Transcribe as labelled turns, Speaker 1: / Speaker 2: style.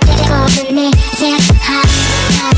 Speaker 1: Take all the names and hide